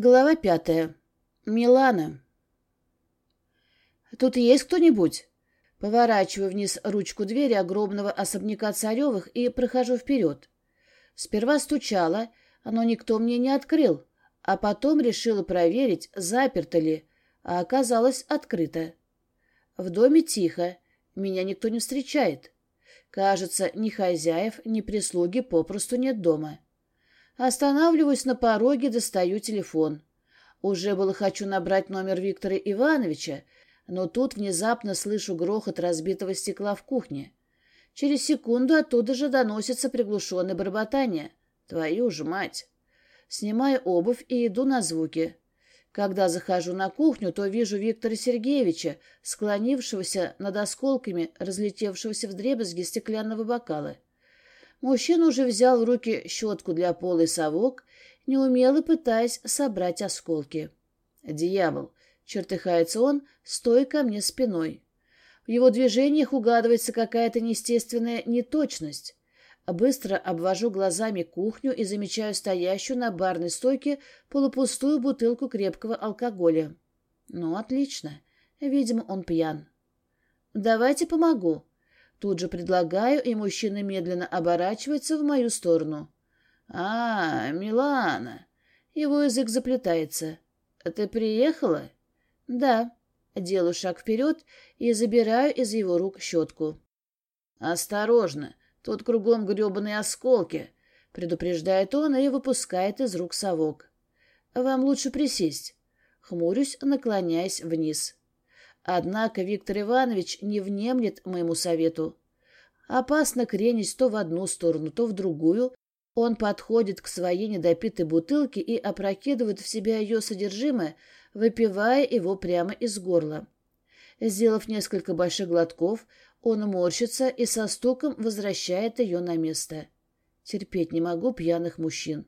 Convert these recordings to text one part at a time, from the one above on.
Глава пятая. Милана. «Тут есть кто-нибудь?» Поворачиваю вниз ручку двери огромного особняка Царевых и прохожу вперед. Сперва стучала, но никто мне не открыл, а потом решила проверить, заперто ли, а оказалось открыто. В доме тихо, меня никто не встречает. Кажется, ни хозяев, ни прислуги попросту нет дома. Останавливаюсь на пороге, достаю телефон. Уже было хочу набрать номер Виктора Ивановича, но тут внезапно слышу грохот разбитого стекла в кухне. Через секунду оттуда же доносится приглушенное бормотание. Твою ж мать! Снимаю обувь и иду на звуки. Когда захожу на кухню, то вижу Виктора Сергеевича, склонившегося над осколками разлетевшегося вдребезги стеклянного бокала. Мужчина уже взял в руки щетку для пола и совок, неумело пытаясь собрать осколки. «Дьявол!» — чертыхается он, стоя ко мне спиной. В его движениях угадывается какая-то неестественная неточность. Быстро обвожу глазами кухню и замечаю стоящую на барной стойке полупустую бутылку крепкого алкоголя. Ну, отлично. Видимо, он пьян. «Давайте помогу», Тут же предлагаю, и мужчина медленно оборачивается в мою сторону. «А, Милана!» Его язык заплетается. «Ты приехала?» «Да». Делаю шаг вперед и забираю из его рук щетку. «Осторожно, тут кругом гребаные осколки», — предупреждает он и выпускает из рук совок. «Вам лучше присесть». Хмурюсь, наклоняясь вниз. Однако Виктор Иванович не внемлет моему совету. Опасно кренить то в одну сторону, то в другую. Он подходит к своей недопитой бутылке и опрокидывает в себя ее содержимое, выпивая его прямо из горла. Сделав несколько больших глотков, он морщится и со стуком возвращает ее на место. Терпеть не могу пьяных мужчин.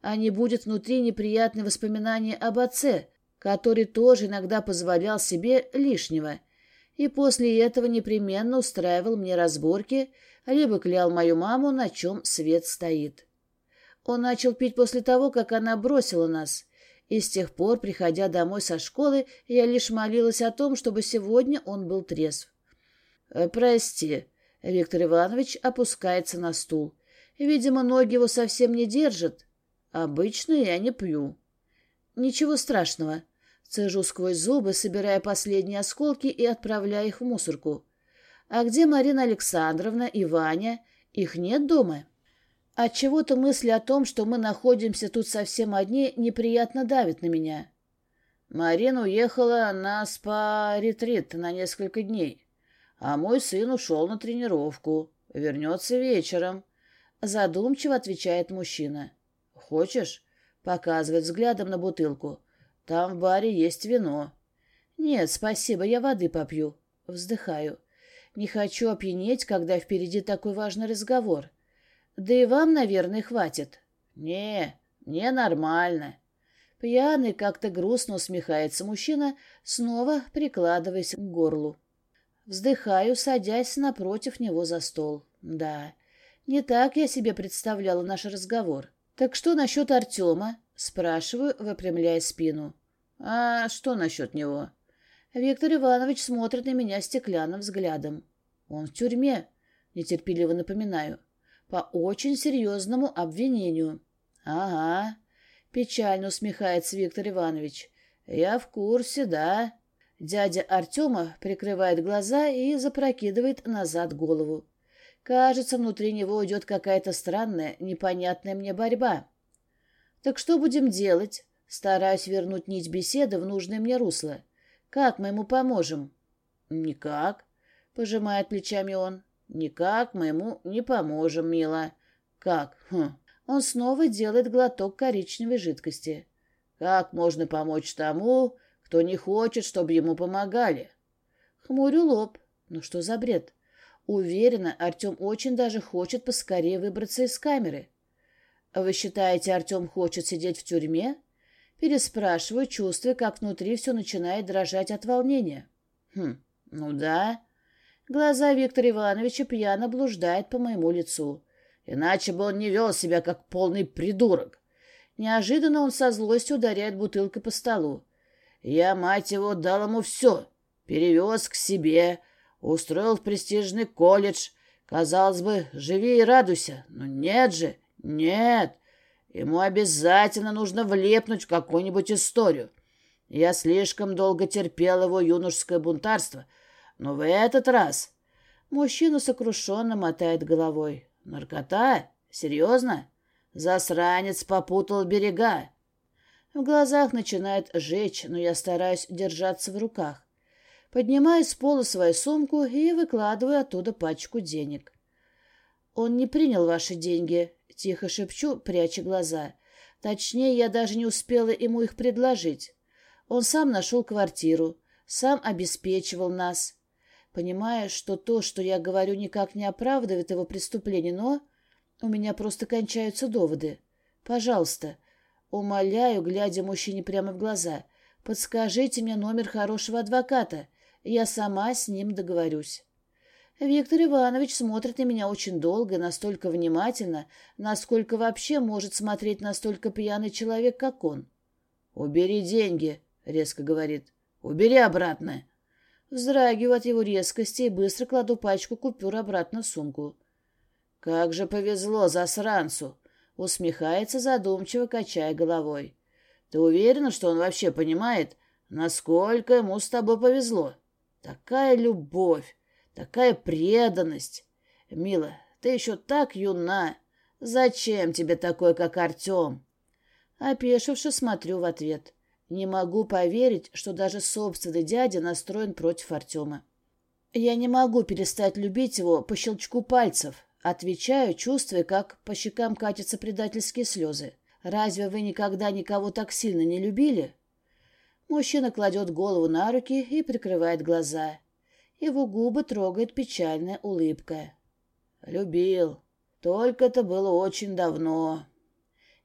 А не будет внутри неприятные воспоминания об отце, который тоже иногда позволял себе лишнего, и после этого непременно устраивал мне разборки, либо клял мою маму, на чем свет стоит. Он начал пить после того, как она бросила нас, и с тех пор, приходя домой со школы, я лишь молилась о том, чтобы сегодня он был трезв. «Э, «Прости», — Виктор Иванович опускается на стул. «Видимо, ноги его совсем не держат. Обычно я не пью». «Ничего страшного», Цежу сквозь зубы, собирая последние осколки и отправляя их в мусорку. А где Марина Александровна и Ваня? Их нет дома? Отчего-то мысли о том, что мы находимся тут совсем одни, неприятно давит на меня. Марина уехала на спа-ретрит на несколько дней, а мой сын ушел на тренировку. Вернется вечером. Задумчиво отвечает мужчина. «Хочешь?» — показывает взглядом на бутылку. Там в баре есть вино. Нет, спасибо, я воды попью. Вздыхаю. Не хочу опьянеть, когда впереди такой важный разговор. Да и вам, наверное, хватит. Не, не нормально. Пьяный как-то грустно усмехается мужчина, снова прикладываясь к горлу. Вздыхаю, садясь напротив него за стол. Да, не так я себе представляла наш разговор. Так что насчет Артема? Спрашиваю, выпрямляя спину. «А что насчет него?» Виктор Иванович смотрит на меня стеклянным взглядом. «Он в тюрьме», — нетерпеливо напоминаю, — «по очень серьезному обвинению». «Ага», — печально усмехается Виктор Иванович. «Я в курсе, да». Дядя Артема прикрывает глаза и запрокидывает назад голову. Кажется, внутри него идет какая-то странная, непонятная мне борьба. «Так что будем делать?» Стараюсь вернуть нить беседы в нужное мне русло. Как мы ему поможем? Никак, пожимает плечами он. Никак мы ему не поможем, мила. Как? Хм. Он снова делает глоток коричневой жидкости. Как можно помочь тому, кто не хочет, чтобы ему помогали? Хмурю лоб. Ну что за бред? Уверена, Артем очень даже хочет поскорее выбраться из камеры. Вы считаете, Артем хочет сидеть в тюрьме? Переспрашиваю, чувствуя, как внутри все начинает дрожать от волнения. Хм, ну да. Глаза Виктора Ивановича пьяно блуждают по моему лицу. Иначе бы он не вел себя, как полный придурок. Неожиданно он со злостью ударяет бутылкой по столу. Я, мать его, дал ему все. Перевез к себе, устроил в престижный колледж. Казалось бы, живи и радуйся. Но нет же, нет. Ему обязательно нужно влепнуть в какую-нибудь историю. Я слишком долго терпел его юношеское бунтарство, но в этот раз... Мужчина сокрушенно мотает головой. Наркота? Серьезно? Засранец попутал берега. В глазах начинает жечь, но я стараюсь держаться в руках. Поднимаю с пола свою сумку и выкладываю оттуда пачку денег. «Он не принял ваши деньги», — тихо шепчу, пряча глаза. Точнее, я даже не успела ему их предложить. Он сам нашел квартиру, сам обеспечивал нас. Понимая, что то, что я говорю, никак не оправдывает его преступление, но у меня просто кончаются доводы. Пожалуйста, умоляю, глядя мужчине прямо в глаза, подскажите мне номер хорошего адвоката. Я сама с ним договорюсь. Виктор Иванович смотрит на меня очень долго и настолько внимательно, насколько вообще может смотреть настолько пьяный человек, как он. «Убери деньги», — резко говорит. «Убери обратно». Вздрагиваю от его резкости и быстро кладу пачку купюр обратно в сумку. «Как же повезло засранцу!» — усмехается задумчиво, качая головой. «Ты уверена, что он вообще понимает, насколько ему с тобой повезло? Такая любовь, такая преданность! Мила, ты еще так юна! Зачем тебе такой, как Артем?» Опешивши, смотрю в ответ — не могу поверить, что даже собственный дядя настроен против Артема. Я не могу перестать любить его по щелчку пальцев. Отвечаю, чувствуя, как по щекам катятся предательские слезы. Разве вы никогда никого так сильно не любили? Мужчина кладет голову на руки и прикрывает глаза. Его губы трогает печальная улыбка. «Любил. Только это было очень давно».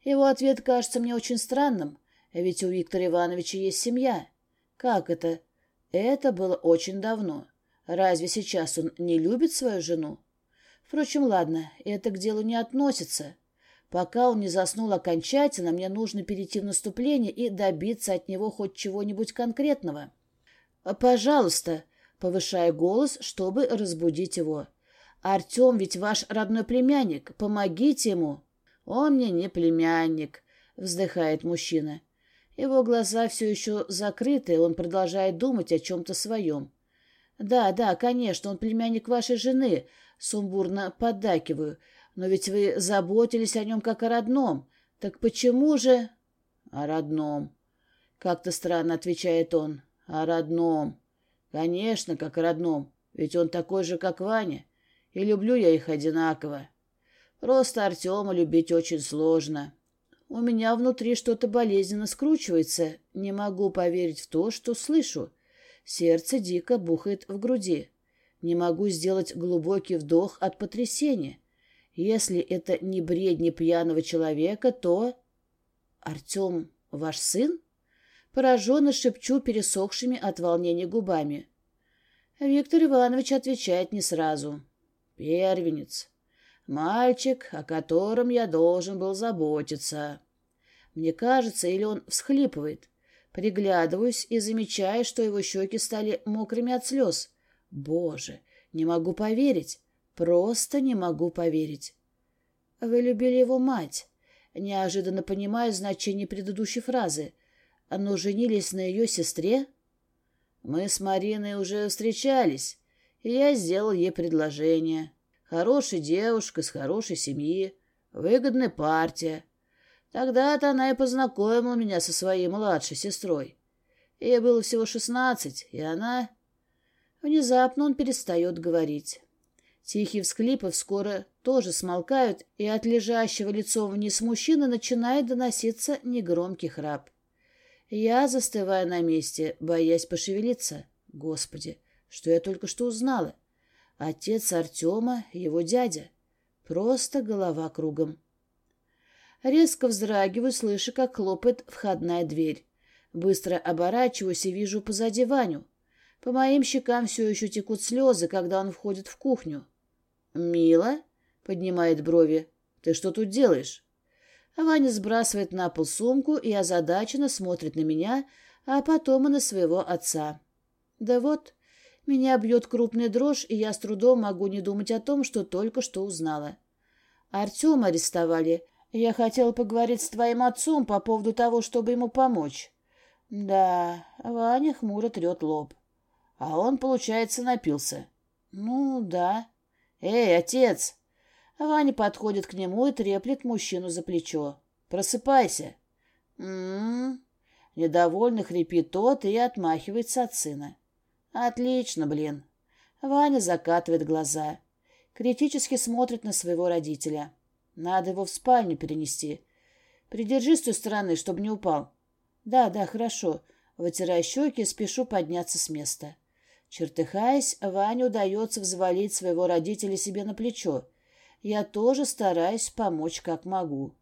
Его ответ кажется мне очень странным, ведь у Виктора Ивановича есть семья. Как это? Это было очень давно. Разве сейчас он не любит свою жену? Впрочем, ладно, это к делу не относится. Пока он не заснул окончательно, мне нужно перейти в наступление и добиться от него хоть чего-нибудь конкретного. «Пожалуйста», — повышая голос, чтобы разбудить его. «Артем ведь ваш родной племянник. Помогите ему». «Он мне не племянник», — вздыхает мужчина. Его глаза все еще закрыты, он продолжает думать о чем-то своем. «Да, да, конечно, он племянник вашей жены», — сумбурно поддакиваю. «Но ведь вы заботились о нем как о родном. Так почему же...» «О родном», — как-то странно отвечает он. «О родном. Конечно, как родном. Ведь он такой же, как Ваня. И люблю я их одинаково. Просто Артема любить очень сложно». У меня внутри что-то болезненно скручивается. Не могу поверить в то, что слышу. Сердце дико бухает в груди. Не могу сделать глубокий вдох от потрясения. Если это не бредни пьяного человека, то... Артем ваш сын? Пораженно шепчу пересохшими от волнения губами. Виктор Иванович отвечает не сразу. Первенец. Мальчик, о котором я должен был заботиться. Мне кажется, или он всхлипывает. Приглядываюсь и замечаю, что его щеки стали мокрыми от слез. Боже, не могу поверить. Просто не могу поверить. Вы любили его мать. Неожиданно понимаю значение предыдущей фразы. Но женились на ее сестре? Мы с Мариной уже встречались, и я сделал ей предложение. Хорошая девушка из хорошей семьи, выгодная партия. Тогда-то она и познакомила меня со своей младшей сестрой. Ей было всего шестнадцать, и она... Внезапно он перестает говорить. Тихие всклипы скоро тоже смолкают, и от лежащего лицом вниз мужчины начинает доноситься негромкий храп. Я застываю на месте, боясь пошевелиться. Господи, что я только что узнала? Отец Артема, его дядя. Просто голова кругом. Резко вздрагиваю, слыша, как хлопает входная дверь. Быстро оборачиваюсь и вижу позади Ваню. По моим щекам все еще текут слезы, когда он входит в кухню. «Мила?» — поднимает брови. «Ты что тут делаешь?» Ваня сбрасывает на пол сумку и озадаченно смотрит на меня, а потом и на своего отца. Да вот, меня бьет крупная дрожь, и я с трудом могу не думать о том, что только что узнала. Артема арестовали. Я хотела поговорить с твоим отцом по поводу того, чтобы ему помочь. Да, Ваня хмуро трет лоб. А он, получается, напился. Ну, да. Эй, отец! Ваня подходит к нему и треплет мужчину за плечо. Просыпайся. М-м-м. Недовольно хрипит тот и отмахивается от сына. Отлично, блин. Ваня закатывает глаза. Критически смотрит на своего родителя. Надо его в спальню перенести. Придержи с той стороны, чтобы не упал. Да, да, хорошо. Вытирая щеки, спешу подняться с места. Чертыхаясь, Ване удается взвалить своего родителя себе на плечо. Я тоже стараюсь помочь как могу.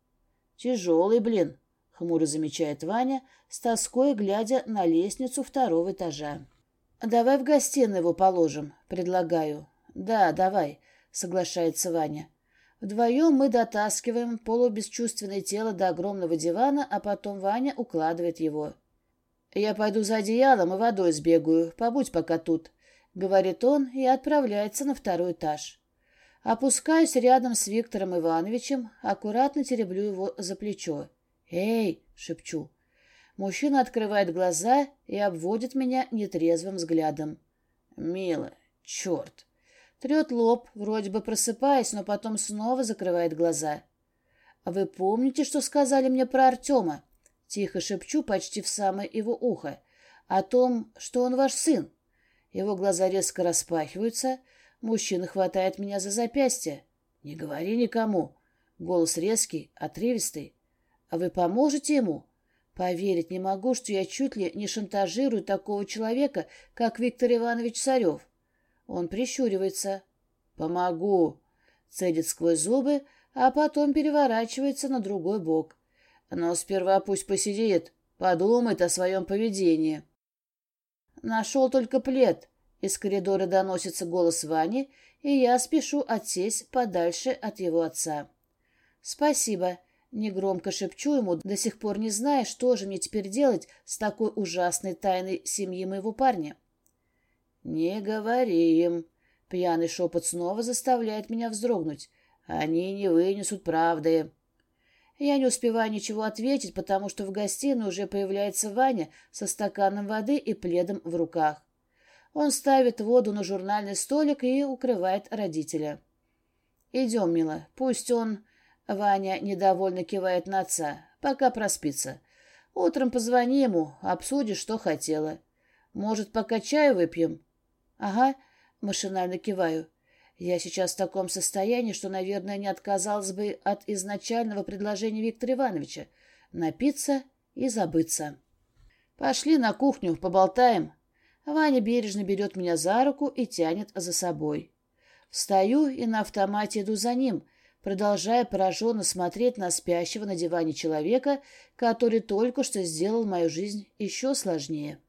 Тяжелый, блин, — хмуро замечает Ваня, с тоской глядя на лестницу второго этажа. «Давай в гостиную его положим», — предлагаю. «Да, давай», — соглашается Ваня. Вдвоем мы дотаскиваем полубесчувственное тело до огромного дивана, а потом Ваня укладывает его. «Я пойду за одеялом и водой сбегаю. Побудь пока тут», — говорит он и отправляется на второй этаж. Опускаюсь рядом с Виктором Ивановичем, аккуратно тереблю его за плечо. «Эй!» — шепчу. Мужчина открывает глаза и обводит меня нетрезвым взглядом. «Мило, черт!» Трет лоб, вроде бы просыпаясь, но потом снова закрывает глаза. «А вы помните, что сказали мне про Артема?» Тихо шепчу почти в самое его ухо. «О том, что он ваш сын». Его глаза резко распахиваются. Мужчина хватает меня за запястье. «Не говори никому». Голос резкий, отрывистый. «А вы поможете ему?» Поверить не могу, что я чуть ли не шантажирую такого человека, как Виктор Иванович Царев. Он прищуривается. «Помогу!» Цедит сквозь зубы, а потом переворачивается на другой бок. Но сперва пусть посидит, подумает о своем поведении. Нашел только плед. Из коридора доносится голос Вани, и я спешу отсесть подальше от его отца. «Спасибо», Негромко шепчу ему, до сих пор не зная, что же мне теперь делать с такой ужасной тайной семьи моего парня. «Не говори им!» Пьяный шепот снова заставляет меня вздрогнуть. «Они не вынесут правды!» Я не успеваю ничего ответить, потому что в гостиной уже появляется Ваня со стаканом воды и пледом в руках. Он ставит воду на журнальный столик и укрывает родителя. «Идем, мила, пусть он...» Ваня недовольно кивает на отца. Пока проспится. Утром позвони ему, обсудишь, что хотела. Может, пока чаю выпьем? Ага, машинально киваю. Я сейчас в таком состоянии, что, наверное, не отказалась бы от изначального предложения Виктора Ивановича — напиться и забыться. Пошли на кухню, поболтаем. Ваня бережно берет меня за руку и тянет за собой. Встаю и на автомате иду за ним, продолжая пораженно смотреть на спящего на диване человека, который только что сделал мою жизнь еще сложнее.